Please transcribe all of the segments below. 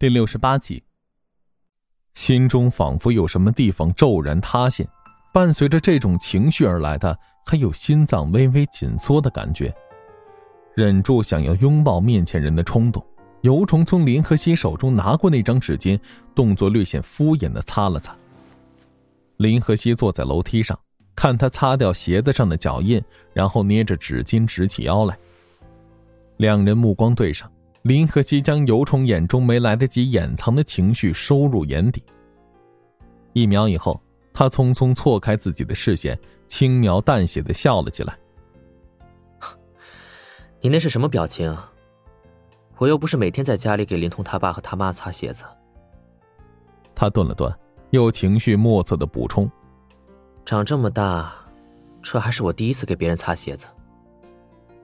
第六十八集，心中仿佛有什么地方骤然塌陷，伴随着这种情绪而来的，还有心脏微微紧缩的感觉。忍住想要拥抱面前人的冲动，尤虫从林和熙手中拿过那张纸巾，动作略显敷衍的擦了擦。林和熙坐在楼梯上，看他擦掉鞋子上的脚印，然后捏着纸巾直起腰来。两人目光对上。林和熙将尤虫眼中没来得及掩藏的情绪收入眼底。一秒以后，他匆匆错开自己的视线，轻描淡写的笑了起来：“你那是什么表情？我又不是每天在家里给林童他爸和他妈擦鞋子。”他顿了顿，又情绪莫测的补充：“长这么大，这还是我第一次给别人擦鞋子。”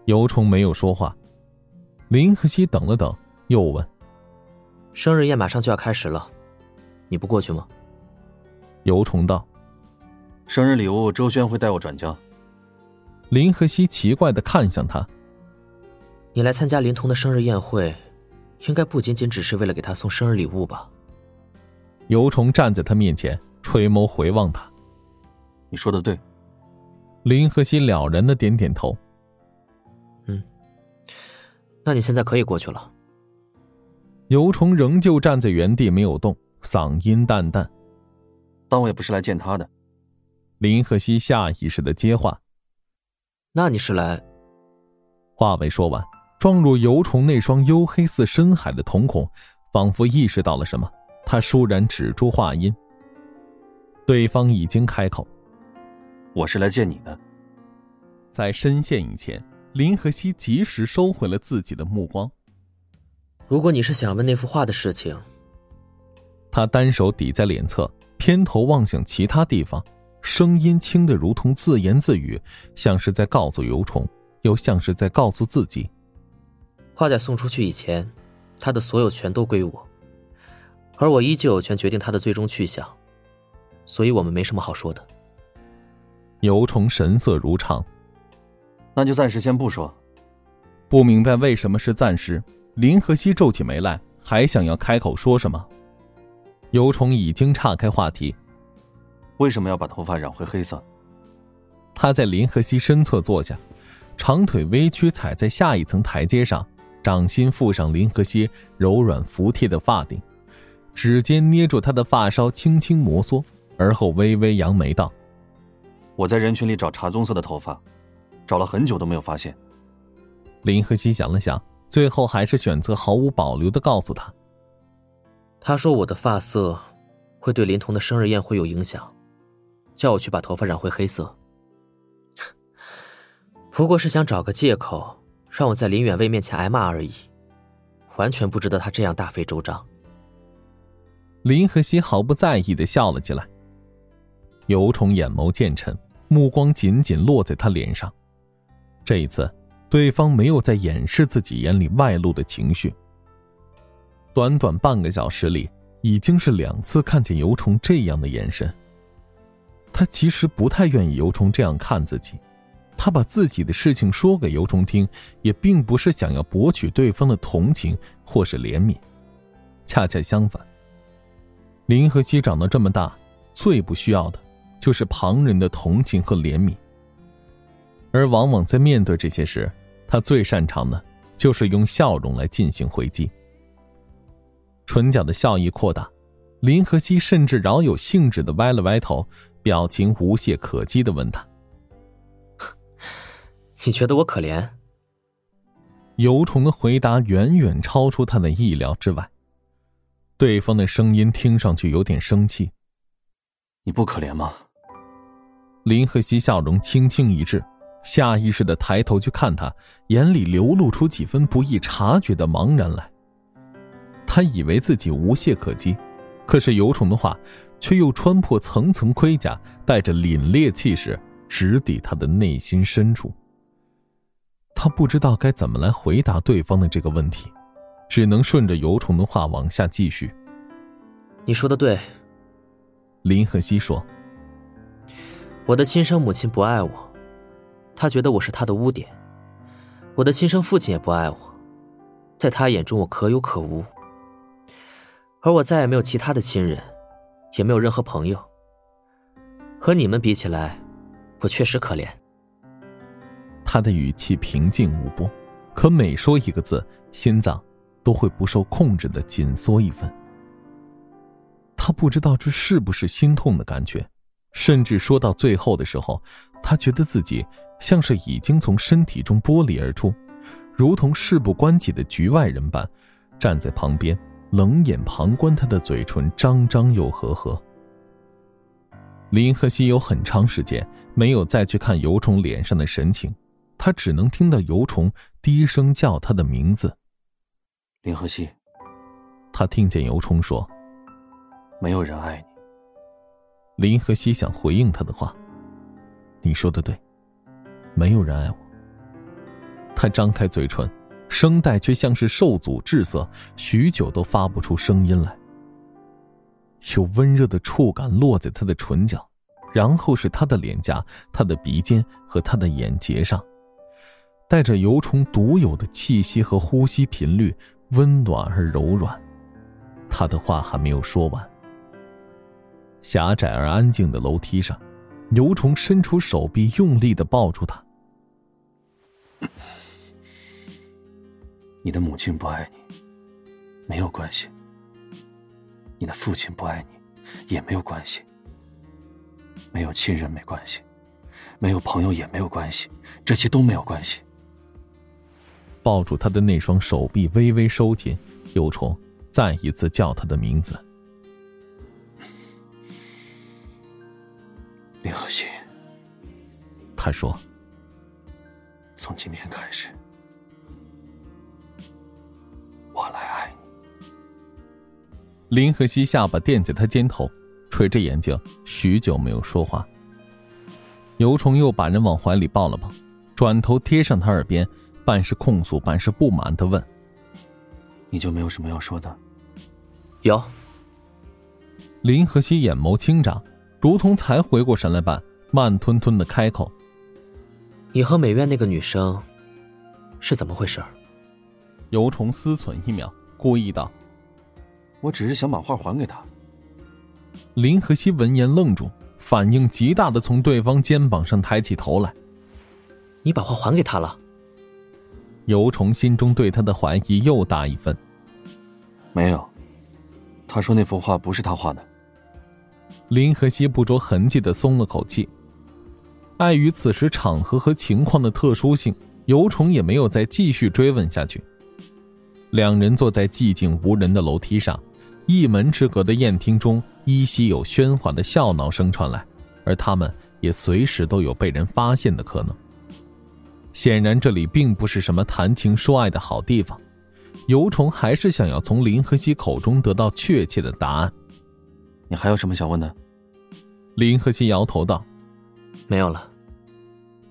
尤虫没有说话。林和熙等了等，又问：“生日宴马上就要开始了，你不过去吗？”尤崇道：“生日礼物周轩会带我转交。”林和熙奇怪的看向他：“你来参加林童的生日宴会，应该不仅仅只是为了给他送生日礼物吧？”尤崇站在他面前，垂眸回望他：“你说的对。”林和熙了然的点点头。那你现在可以过去了。尤虫仍旧站在原地没有动，嗓音淡淡：“但我也不是来见他的。”林和熙下意识的接话：“那你是来？”话未说完，撞入尤虫那双黝黑似深海的瞳孔，仿佛意识到了什么，他倏然止住话音。对方已经开口：“我是来见你的。”在深陷以前。林和熙及时收回了自己的目光。如果你是想问那幅画的事情，他单手抵在脸侧，偏头望向其他地方，声音轻的如同自言自语，像是在告诉尤虫，又像是在告诉自己：画在送出去以前，他的所有权都归我，而我依旧有权决定他的最终去向，所以我们没什么好说的。尤虫神色如常。那就暂时先不说。不明白为什么是暂时。林和熙皱起眉来，还想要开口说什么。尤虫已经岔开话题。为什么要把头发染回黑色？他在林和熙身侧坐下，长腿微曲踩在下一层台阶上，掌心附上林和熙柔软服帖的发顶，指尖捏住他的发梢，轻轻摩挲，而后微微扬眉道：“我在人群里找茶棕色的头发。”找了很久都没有发现。林和熙想了想，最后还是选择毫无保留的告诉他：“他说我的发色会对林童的生日宴会有影响，叫我去把头发染回黑色。不过是想找个借口让我在林远卫面前挨骂而已，完全不值得他这样大费周章。”林和熙毫不在意的笑了起来。尤虫眼眸渐沉，目光紧紧落在他脸上。这一次，对方没有再掩饰自己眼里外露的情绪。短短半个小时里，已经是两次看见尤虫这样的眼神。他其实不太愿意尤虫这样看自己，他把自己的事情说给尤虫听，也并不是想要博取对方的同情或是怜悯，恰恰相反。林和熙长得这么大，最不需要的，就是旁人的同情和怜悯。而往往在面对这些时，他最擅长的就是用笑容来进行回击。唇角的笑意扩大，林和熙甚至饶有兴致的歪了歪头，表情无懈可击的问他：“你觉得我可怜？”尤虫的回答远远超出他的意料之外，对方的声音听上去有点生气：“你不可怜吗？”林和熙笑容轻轻一滞。下意识的抬头去看他，眼里流露出几分不易察觉的茫然来。他以为自己无懈可击，可是尤虫的话，却又穿破层层盔甲，带着凛冽气势，直抵他的内心深处。他不知道该怎么来回答对方的这个问题，只能顺着尤虫的话往下继续。你说的对，林和熙说：“我的亲生母亲不爱我。”他觉得我是他的污点，我的亲生父亲也不爱我，在他眼中我可有可无。而我再也没有其他的亲人，也没有任何朋友。和你们比起来，我确实可怜。他的语气平静无波，可每说一个字，心脏都会不受控制的紧缩一分。他不知道这是不是心痛的感觉，甚至说到最后的时候，他觉得自己像是已经从身体中剥离而出，如同事不关己的局外人般，站在旁边冷眼旁观他的嘴唇张张又合合。林和熙有很长时间没有再去看尤虫脸上的神情，他只能听到尤虫低声叫他的名字。林和熙，他听见尤虫说。没有人爱你。林和熙想回应他的话：“你说的对，没有人爱我。”他张开嘴唇，声带却像是受阻滞涩，许久都发不出声音来。有温热的触感落在他的唇角，然后是他的脸颊、他的鼻尖和他的眼睫上，带着油虫独有的气息和呼吸频率，温暖而柔软。他的话还没有说完。狭窄而安静的楼梯上，牛虫伸出手臂，用力的抱住他。你的母亲不爱你，没有关系；你的父亲不爱你，也没有关系。没有亲人没关系，没有朋友也没有关系，这些都没有关系。抱住他的那双手臂微微收紧，幼虫再一次叫他的名字。他说：“从今天开始，我来爱你。”林和熙下巴垫在他肩头，垂着眼睛，许久没有说话。尤虫又把人往怀里抱了抱，转头贴上他耳边，半是控诉，半是不满的问：“你就没有什么要说的？”有。林和熙眼眸轻眨。如同才回过神来般，慢吞吞的开口：“你和美院那个女生是怎么回事？”尤虫思忖一秒，故意道：“我只是想把画还给她。”林和熙闻言愣住，反应极大的从对方肩膀上抬起头来：“你把画还给她了？”尤虫心中对他的怀疑又大一分：“没有，他说那幅画不是他画的。”林和熙不着痕迹的松了口气，碍于此时场合和情况的特殊性，尤虫也没有再继续追问下去。两人坐在寂静无人的楼梯上，一门之隔的宴厅中依稀有喧哗的笑闹声传来，而他们也随时都有被人发现的可能。显然，这里并不是什么谈情说爱的好地方。尤虫还是想要从林和熙口中得到确切的答案。你还有什么想问的？林和熙摇头道：“没有了。”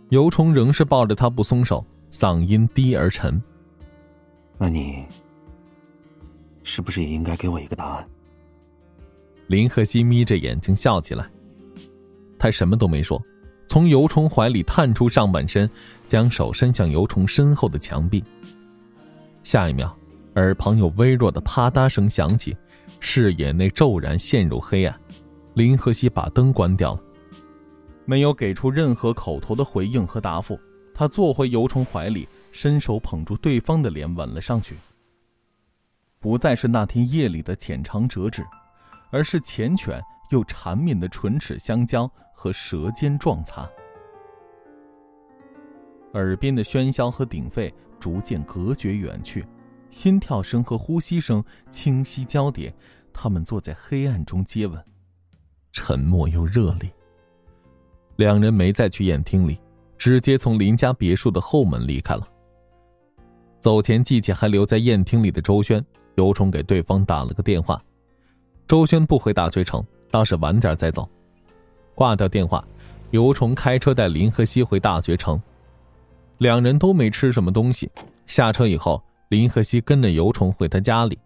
尤虫仍是抱着他不松手，嗓音低而沉：“那你是不是也应该给我一个答案？”林和熙眯着眼睛笑起来，他什么都没说，从尤虫怀里探出上半身，将手伸向尤虫身后的墙壁。下一秒，耳旁有微弱的啪嗒声响起。视野内骤然陷入黑暗，林和熙把灯关掉了，没有给出任何口头的回应和答复。他坐回尤虫怀里，伸手捧住对方的脸，吻了上去。不再是那天夜里的浅尝辄止，而是缱绻又缠绵的唇齿相交和舌尖撞擦。耳边的喧嚣和鼎沸逐渐隔绝远去，心跳声和呼吸声清晰交叠。他们坐在黑暗中接吻，沉默又热烈。两人没再去宴厅里，直接从林家别墅的后门离开了。走前记起还留在宴厅里的周轩，尤虫给对方打了个电话。周轩不回大学城，倒是晚点再走。挂掉电话，尤虫开车带林和熙回大学城。两人都没吃什么东西。下车以后，林和熙跟着尤虫回他家里。